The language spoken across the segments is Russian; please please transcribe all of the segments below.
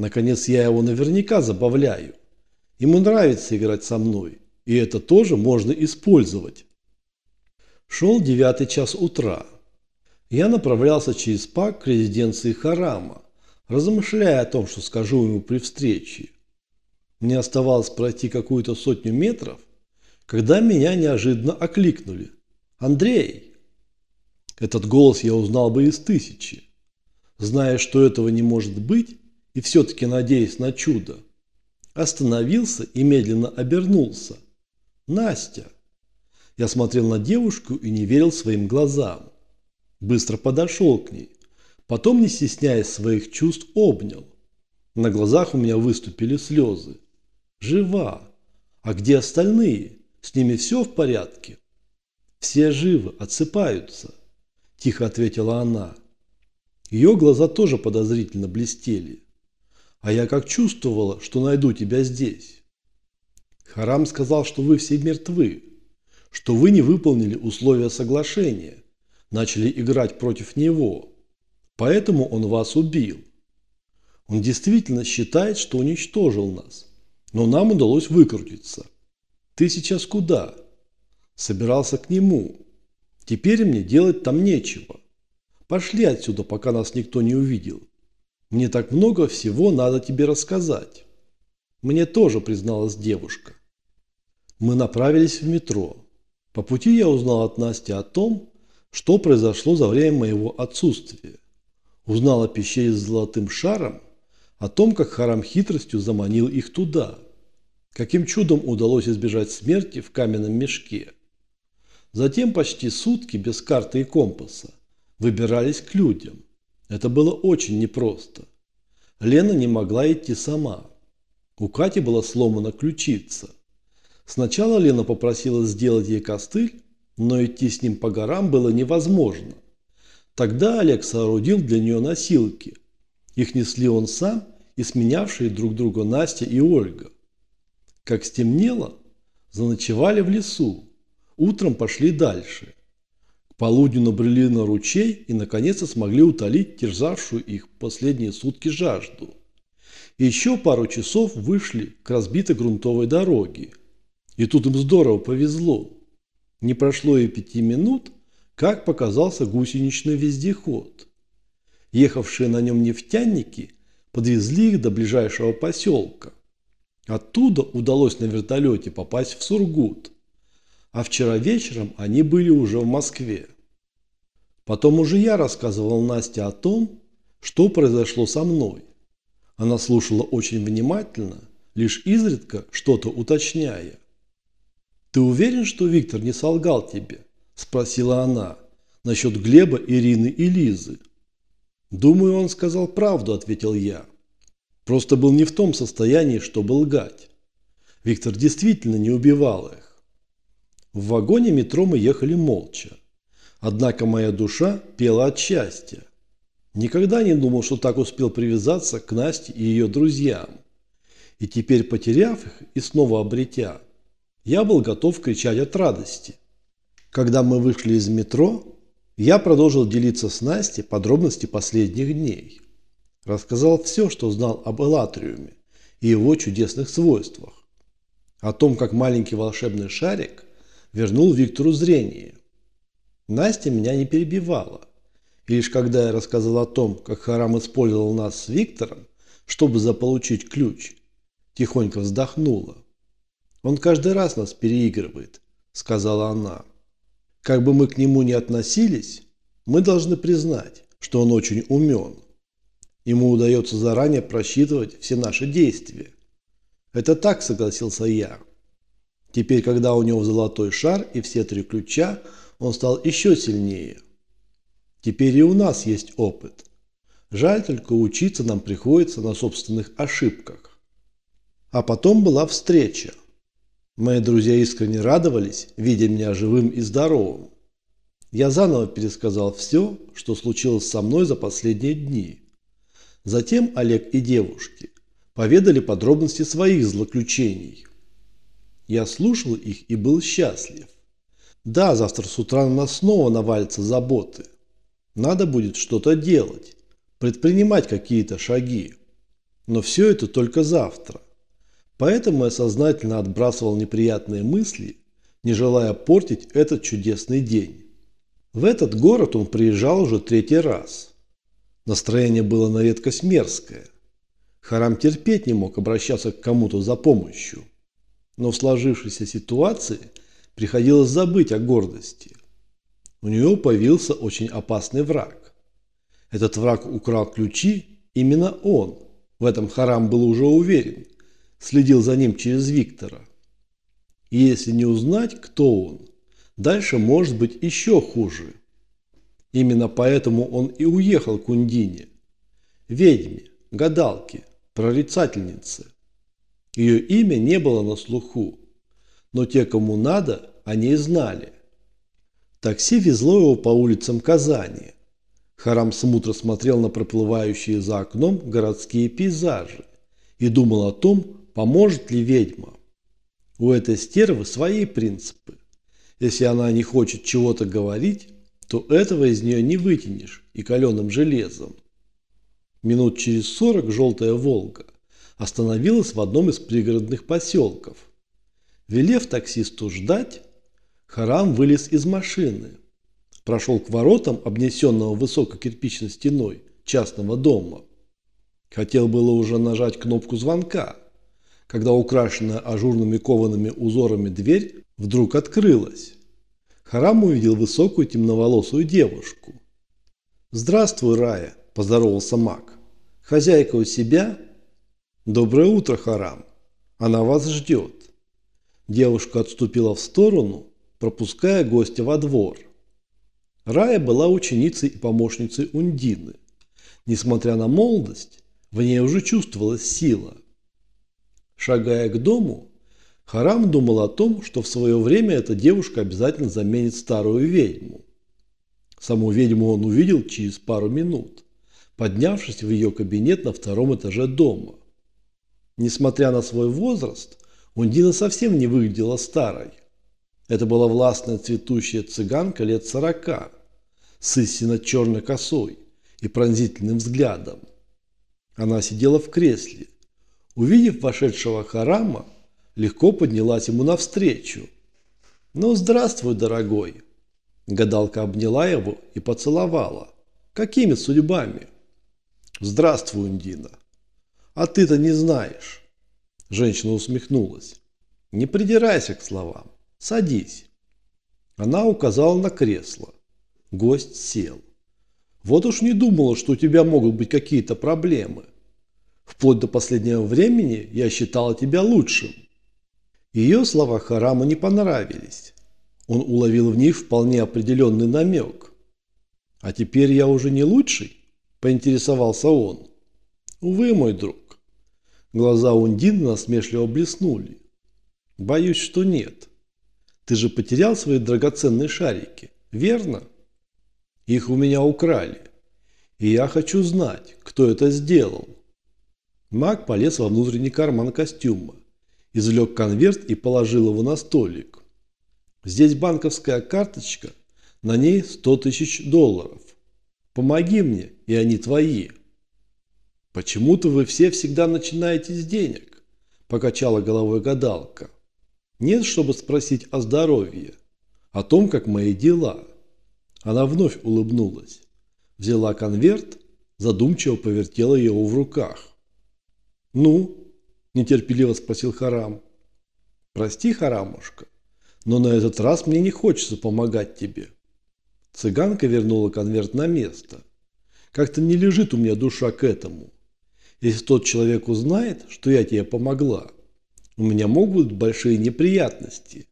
Наконец я его наверняка забавляю. Ему нравится играть со мной, и это тоже можно использовать. Шел девятый час утра. Я направлялся через пак к резиденции Харама, размышляя о том, что скажу ему при встрече. Мне оставалось пройти какую-то сотню метров, когда меня неожиданно окликнули. «Андрей!» Этот голос я узнал бы из тысячи. Зная, что этого не может быть, и все-таки надеясь на чудо, остановился и медленно обернулся. «Настя!» Я смотрел на девушку и не верил своим глазам. Быстро подошел к ней. Потом, не стесняясь своих чувств, обнял. На глазах у меня выступили слезы. Жива. А где остальные? С ними все в порядке? Все живы, отсыпаются. Тихо ответила она. Ее глаза тоже подозрительно блестели. А я как чувствовала, что найду тебя здесь. Харам сказал, что вы все мертвы, что вы не выполнили условия соглашения, начали играть против него. Поэтому он вас убил. Он действительно считает, что уничтожил нас. Но нам удалось выкрутиться. Ты сейчас куда? Собирался к нему. Теперь мне делать там нечего. Пошли отсюда, пока нас никто не увидел. Мне так много всего надо тебе рассказать. Мне тоже призналась девушка. Мы направились в метро. По пути я узнал от Насти о том, что произошло за время моего отсутствия. Узнал о пещере с золотым шаром о том, как Харам хитростью заманил их туда. Каким чудом удалось избежать смерти в каменном мешке. Затем почти сутки без карты и компаса выбирались к людям. Это было очень непросто. Лена не могла идти сама. У Кати была сломана ключица. Сначала Лена попросила сделать ей костыль, но идти с ним по горам было невозможно. Тогда Олег соорудил для нее носилки, их несли он сам и сменявшие друг друга Настя и Ольга. Как стемнело, заночевали в лесу, утром пошли дальше. Полудню набрели на ручей и наконец-то смогли утолить терзавшую их последние сутки жажду. Еще пару часов вышли к разбитой грунтовой дороге. И тут им здорово повезло. Не прошло и пяти минут, как показался гусеничный вездеход – Ехавшие на нем нефтяники подвезли их до ближайшего поселка. Оттуда удалось на вертолете попасть в Сургут. А вчера вечером они были уже в Москве. Потом уже я рассказывал Насте о том, что произошло со мной. Она слушала очень внимательно, лишь изредка что-то уточняя. «Ты уверен, что Виктор не солгал тебе?» – спросила она насчет Глеба, Ирины и Лизы. «Думаю, он сказал правду», – ответил я. «Просто был не в том состоянии, чтобы лгать. Виктор действительно не убивал их». В вагоне метро мы ехали молча. Однако моя душа пела от счастья. Никогда не думал, что так успел привязаться к Насте и ее друзьям. И теперь, потеряв их и снова обретя, я был готов кричать от радости. Когда мы вышли из метро, я продолжил делиться с Настей подробности последних дней. Рассказал все, что знал об Элатриуме и его чудесных свойствах. О том, как маленький волшебный шарик вернул Виктору зрение. Настя меня не перебивала. И лишь когда я рассказал о том, как Харам использовал нас с Виктором, чтобы заполучить ключ, тихонько вздохнула. «Он каждый раз нас переигрывает», – сказала она. Как бы мы к нему ни относились, мы должны признать, что он очень умен. Ему удается заранее просчитывать все наши действия. Это так, согласился я. Теперь, когда у него золотой шар и все три ключа, он стал еще сильнее. Теперь и у нас есть опыт. Жаль только учиться нам приходится на собственных ошибках. А потом была встреча. Мои друзья искренне радовались, видя меня живым и здоровым. Я заново пересказал все, что случилось со мной за последние дни. Затем Олег и девушки поведали подробности своих злоключений. Я слушал их и был счастлив. Да, завтра с утра на нас снова навалятся заботы. Надо будет что-то делать, предпринимать какие-то шаги. Но все это только завтра. Поэтому я сознательно отбрасывал неприятные мысли, не желая портить этот чудесный день. В этот город он приезжал уже третий раз. Настроение было на редкость мерзкое. Харам терпеть не мог обращаться к кому-то за помощью. Но в сложившейся ситуации приходилось забыть о гордости. У него появился очень опасный враг. Этот враг украл ключи, именно он, в этом Харам был уже уверен, следил за ним через Виктора. И если не узнать, кто он, дальше может быть еще хуже. Именно поэтому он и уехал к Ундине. Ведьме, гадалке, прорицательнице. Ее имя не было на слуху, но те, кому надо, о ней знали. Такси везло его по улицам Казани. Харам смутно смотрел на проплывающие за окном городские пейзажи и думал о том, поможет ли ведьма. У этой стервы свои принципы. Если она не хочет чего-то говорить, то этого из нее не вытянешь и каленым железом. Минут через сорок желтая «Волга» остановилась в одном из пригородных поселков. Велев таксисту ждать, Харам вылез из машины, прошел к воротам, обнесенного высокой кирпичной стеной частного дома. Хотел было уже нажать кнопку звонка, когда украшенная ажурными коваными узорами дверь вдруг открылась. Харам увидел высокую темноволосую девушку. «Здравствуй, Рая!» – поздоровался маг. «Хозяйка у себя?» «Доброе утро, Харам! Она вас ждет!» Девушка отступила в сторону, пропуская гостя во двор. Рая была ученицей и помощницей Ундины. Несмотря на молодость, в ней уже чувствовалась сила – Шагая к дому, Харам думал о том, что в свое время эта девушка обязательно заменит старую ведьму. Саму ведьму он увидел через пару минут, поднявшись в ее кабинет на втором этаже дома. Несмотря на свой возраст, Ундина совсем не выглядела старой. Это была властная цветущая цыганка лет сорока, с истинно черной косой и пронзительным взглядом. Она сидела в кресле, Увидев вошедшего Харама, легко поднялась ему навстречу. «Ну, здравствуй, дорогой!» Гадалка обняла его и поцеловала. «Какими судьбами?» «Здравствуй, Ундина!» «А ты-то не знаешь!» Женщина усмехнулась. «Не придирайся к словам. Садись!» Она указала на кресло. Гость сел. «Вот уж не думала, что у тебя могут быть какие-то проблемы. Вплоть до последнего времени я считала тебя лучшим. Ее слова Хараму не понравились. Он уловил в них вполне определенный намек. «А теперь я уже не лучший?» – поинтересовался он. «Увы, мой друг». Глаза Ундины насмешливо блеснули. «Боюсь, что нет. Ты же потерял свои драгоценные шарики, верно? Их у меня украли. И я хочу знать, кто это сделал». Маг полез во внутренний карман костюма, извлек конверт и положил его на столик. Здесь банковская карточка, на ней 100 тысяч долларов. Помоги мне, и они твои. Почему-то вы все всегда начинаете с денег, покачала головой гадалка. Нет, чтобы спросить о здоровье, о том, как мои дела. Она вновь улыбнулась, взяла конверт, задумчиво повертела его в руках. «Ну?» – нетерпеливо спросил Харам. «Прости, Харамушка, но на этот раз мне не хочется помогать тебе». Цыганка вернула конверт на место. «Как-то не лежит у меня душа к этому. Если тот человек узнает, что я тебе помогла, у меня могут быть большие неприятности.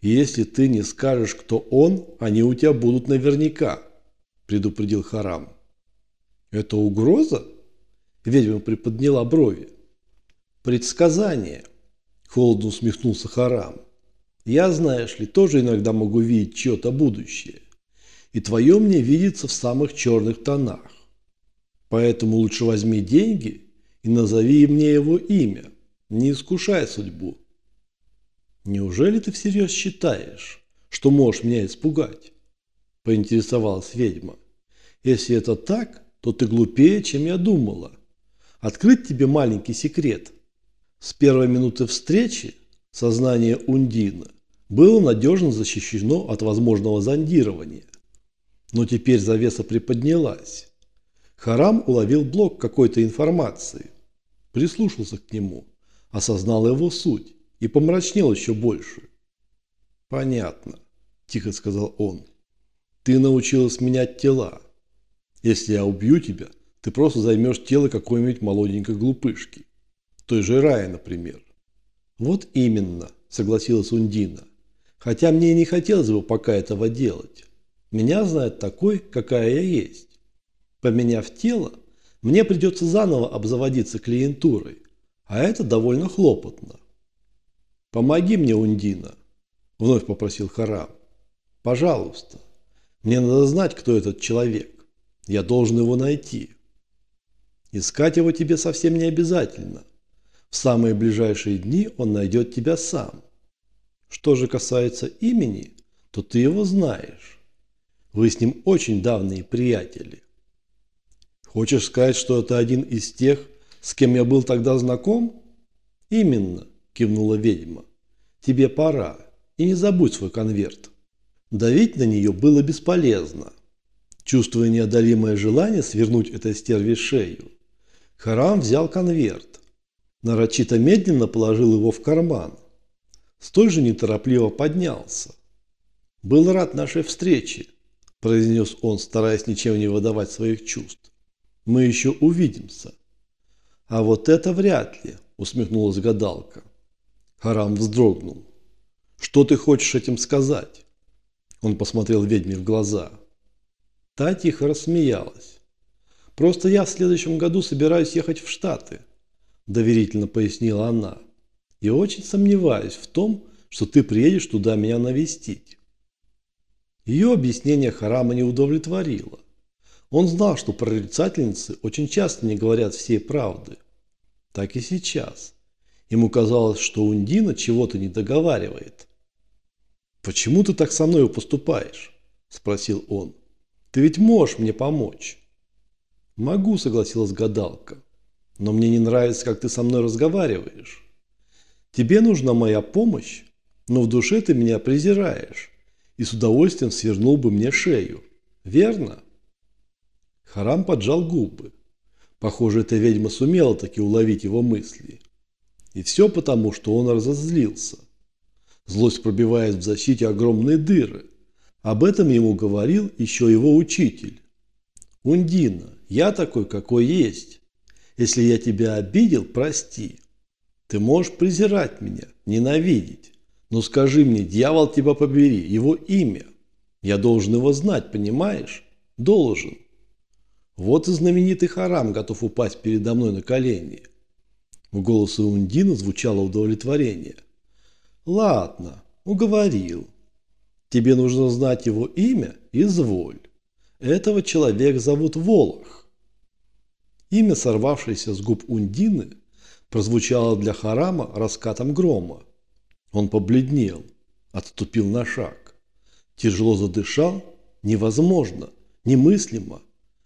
И если ты не скажешь, кто он, они у тебя будут наверняка», – предупредил Харам. «Это угроза?» Ведьма приподняла брови. «Предсказание!» – холодно усмехнулся Харам. «Я, знаешь ли, тоже иногда могу видеть чье-то будущее. И твое мне видится в самых черных тонах. Поэтому лучше возьми деньги и назови мне его имя, не искушай судьбу». «Неужели ты всерьез считаешь, что можешь меня испугать?» – поинтересовалась ведьма. «Если это так, то ты глупее, чем я думала». Открыть тебе маленький секрет. С первой минуты встречи сознание Ундина было надежно защищено от возможного зондирования. Но теперь завеса приподнялась. Харам уловил блок какой-то информации, прислушался к нему, осознал его суть и помрачнел еще больше. «Понятно», – тихо сказал он. «Ты научилась менять тела. Если я убью тебя, ты просто займешь тело какой-нибудь молоденькой глупышки. Той же Рая, например». «Вот именно», – согласилась Ундина. Хотя мне не хотелось бы пока этого делать. Меня знает такой, какая я есть. Поменяв тело, мне придется заново обзаводиться клиентурой, а это довольно хлопотно. «Помоги мне, Ундина», – вновь попросил Харам. «Пожалуйста. Мне надо знать, кто этот человек. Я должен его найти». Искать его тебе совсем не обязательно. В самые ближайшие дни он найдет тебя сам. Что же касается имени, то ты его знаешь. Вы с ним очень давние приятели. Хочешь сказать, что это один из тех, с кем я был тогда знаком? Именно, кивнула ведьма. Тебе пора. И не забудь свой конверт. Давить на нее было бесполезно. Чувствуя неодолимое желание свернуть этой стерве шею, Харам взял конверт. Нарочито медленно положил его в карман столь же неторопливо поднялся. «Был рад нашей встрече», – произнес он, стараясь ничем не выдавать своих чувств. «Мы еще увидимся». «А вот это вряд ли», – усмехнулась гадалка. Харам вздрогнул. «Что ты хочешь этим сказать?» Он посмотрел ведьме в глаза. Та тихо рассмеялась. «Просто я в следующем году собираюсь ехать в Штаты», – доверительно пояснила она. И очень сомневаюсь в том, что ты приедешь туда меня навестить. Ее объяснение Харама не удовлетворило. Он знал, что прорицательницы очень часто не говорят всей правды. Так и сейчас. Ему казалось, что Ундина чего-то не договаривает. «Почему ты так со мной поступаешь?» – спросил он. «Ты ведь можешь мне помочь». «Могу», – согласилась гадалка. «Но мне не нравится, как ты со мной разговариваешь. Тебе нужна моя помощь, но в душе ты меня презираешь и с удовольствием свернул бы мне шею. Верно? Харам поджал губы. Похоже, эта ведьма сумела таки уловить его мысли. И все потому, что он разозлился. Злость пробивает в защите огромные дыры. Об этом ему говорил еще его учитель. «Ундина, я такой, какой есть. Если я тебя обидел, прости. Ты можешь презирать меня, ненавидеть. Но скажи мне, дьявол тебя побери, его имя. Я должен его знать, понимаешь? Должен. Вот и знаменитый Харам готов упасть передо мной на колени. В голосе Ундина звучало удовлетворение. Ладно, уговорил. Тебе нужно знать его имя? Изволь. Этого человека зовут Волох. Имя, сорвавшееся с губ Ундины, прозвучало для Харама раскатом грома. Он побледнел, отступил на шаг. Тяжело задышал. Невозможно, немыслимо.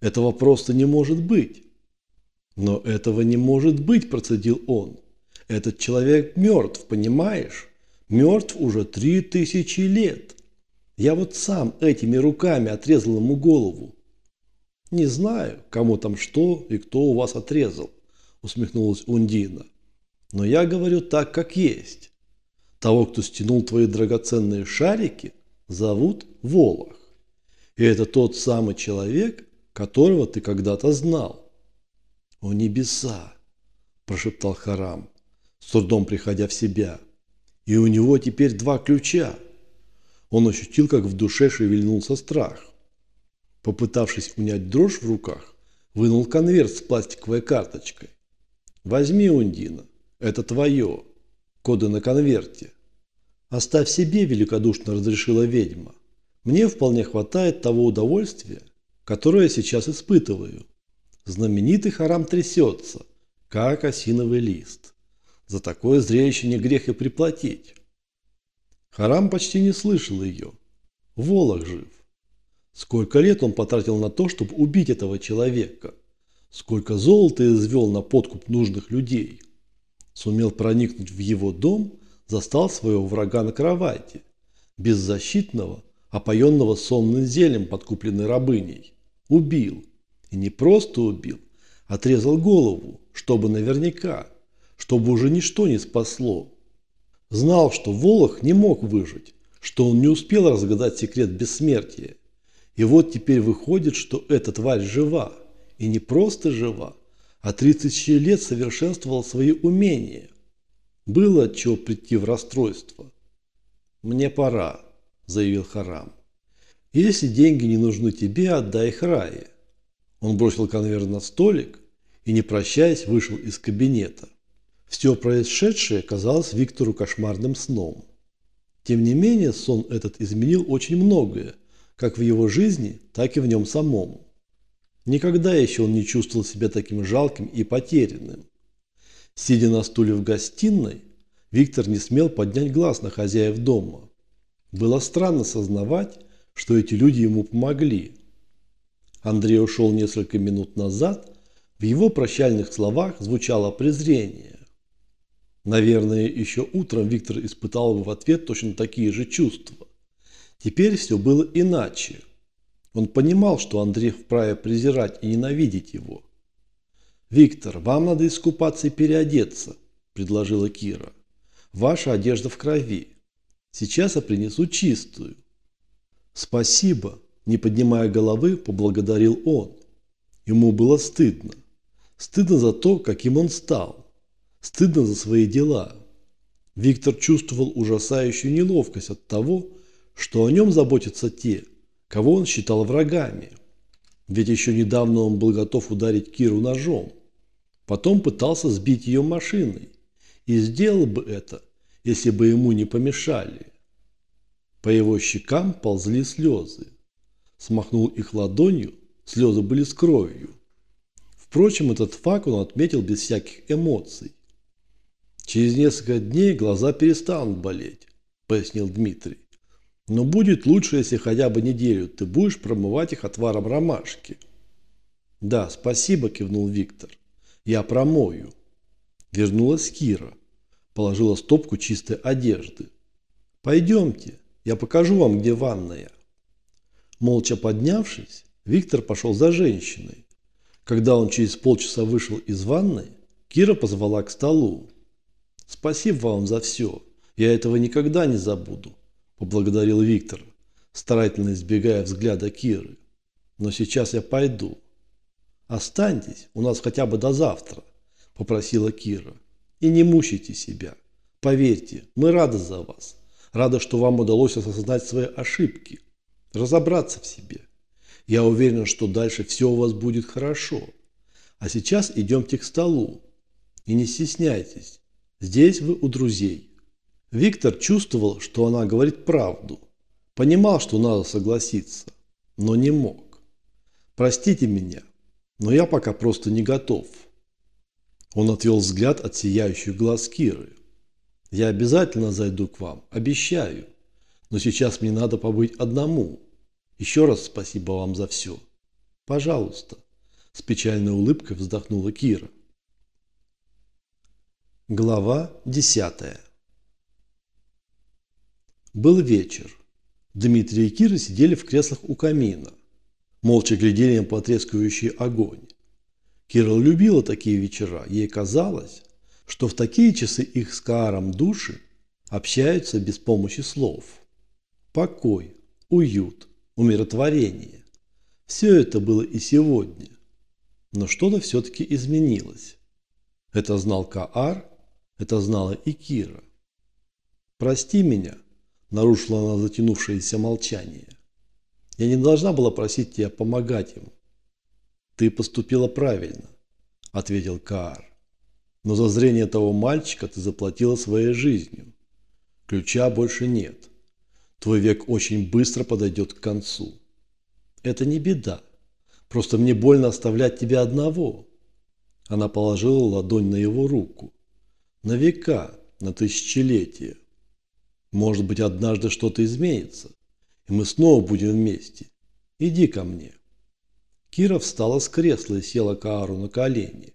Этого просто не может быть. Но этого не может быть, процедил он. Этот человек мертв, понимаешь? Мертв уже три тысячи лет. Я вот сам этими руками отрезал ему голову. Не знаю, кому там что и кто у вас отрезал усмехнулась Ундина. Но я говорю так, как есть. Того, кто стянул твои драгоценные шарики, зовут Волох. И это тот самый человек, которого ты когда-то знал. О небеса, прошептал Харам, с трудом приходя в себя. И у него теперь два ключа. Он ощутил, как в душе шевельнулся страх. Попытавшись унять дрожь в руках, вынул конверт с пластиковой карточкой. Возьми, Ундина, это твое. Коды на конверте. Оставь себе, великодушно разрешила ведьма. Мне вполне хватает того удовольствия, которое сейчас испытываю. Знаменитый харам трясется, как осиновый лист. За такое зрелище не грех и приплатить. Харам почти не слышал ее. Волох жив. Сколько лет он потратил на то, чтобы убить этого человека. Сколько золота извел на подкуп нужных людей. Сумел проникнуть в его дом, застал своего врага на кровати, беззащитного, опоенного сонным зелем подкупленной рабыней. Убил. И не просто убил, отрезал голову, чтобы наверняка, чтобы уже ничто не спасло. Знал, что Волох не мог выжить, что он не успел разгадать секрет бессмертия. И вот теперь выходит, что эта тварь жива. И не просто жива, а три тысячи лет совершенствовала свои умения. Было от прийти в расстройство. «Мне пора», – заявил Харам. «Если деньги не нужны тебе, отдай их Рае». Он бросил конверт на столик и, не прощаясь, вышел из кабинета. Все происшедшее казалось Виктору кошмарным сном. Тем не менее, сон этот изменил очень многое, как в его жизни, так и в нем самом. Никогда еще он не чувствовал себя таким жалким и потерянным. Сидя на стуле в гостиной, Виктор не смел поднять глаз на хозяев дома. Было странно сознавать, что эти люди ему помогли. Андрей ушел несколько минут назад, в его прощальных словах звучало презрение. Наверное, еще утром Виктор испытал в ответ точно такие же чувства. Теперь все было иначе. Он понимал, что Андрей вправе презирать и ненавидеть его. «Виктор, вам надо искупаться и переодеться», – предложила Кира. «Ваша одежда в крови. Сейчас я принесу чистую». «Спасибо», – не поднимая головы, поблагодарил он. Ему было стыдно. Стыдно за то, каким он стал. Стыдно за свои дела. Виктор чувствовал ужасающую неловкость от того, что о нем заботятся те, кого он считал врагами. Ведь еще недавно он был готов ударить Киру ножом. Потом пытался сбить ее машиной. И сделал бы это, если бы ему не помешали. По его щекам ползли слезы. Смахнул их ладонью, слезы были с кровью. Впрочем, этот факт он отметил без всяких эмоций. Через несколько дней глаза перестанут болеть, пояснил Дмитрий. Но будет лучше, если хотя бы неделю ты будешь промывать их отваром ромашки. Да, спасибо, кивнул Виктор. Я промою. Вернулась Кира. Положила стопку чистой одежды. Пойдемте, я покажу вам, где ванная. Молча поднявшись, Виктор пошел за женщиной. Когда он через полчаса вышел из ванной, Кира позвала к столу. Спасибо вам за все. Я этого никогда не забуду, поблагодарил Виктор, старательно избегая взгляда Киры. Но сейчас я пойду. Останьтесь у нас хотя бы до завтра, попросила Кира. И не мучайте себя. Поверьте, мы рады за вас. Рады, что вам удалось осознать свои ошибки, разобраться в себе. Я уверен, что дальше все у вас будет хорошо. А сейчас идемте к столу. И не стесняйтесь. Здесь вы у друзей. Виктор чувствовал, что она говорит правду. Понимал, что надо согласиться, но не мог. Простите меня, но я пока просто не готов. Он отвел взгляд от сияющих глаз Киры. Я обязательно зайду к вам, обещаю. Но сейчас мне надо побыть одному. Еще раз спасибо вам за все. Пожалуйста. С печальной улыбкой вздохнула Кира. Глава 10 Был вечер. Дмитрий и Кира сидели в креслах у камина. Молча глядели на потрескивающий огонь. Кира любила такие вечера. Ей казалось, что в такие часы их с Кааром души общаются без помощи слов. Покой, уют, умиротворение. Все это было и сегодня. Но что-то все-таки изменилось. Это знал Каар это знала и Кира. «Прости меня», – нарушила она затянувшееся молчание. «Я не должна была просить тебя помогать ему». «Ты поступила правильно», – ответил Каар. «Но за зрение того мальчика ты заплатила своей жизнью. Ключа больше нет. Твой век очень быстро подойдет к концу. Это не беда. Просто мне больно оставлять тебя одного». Она положила ладонь на его руку. На века, на тысячелетия. Может быть, однажды что-то изменится, и мы снова будем вместе. Иди ко мне. Кира встала с кресла и села Каару на колени.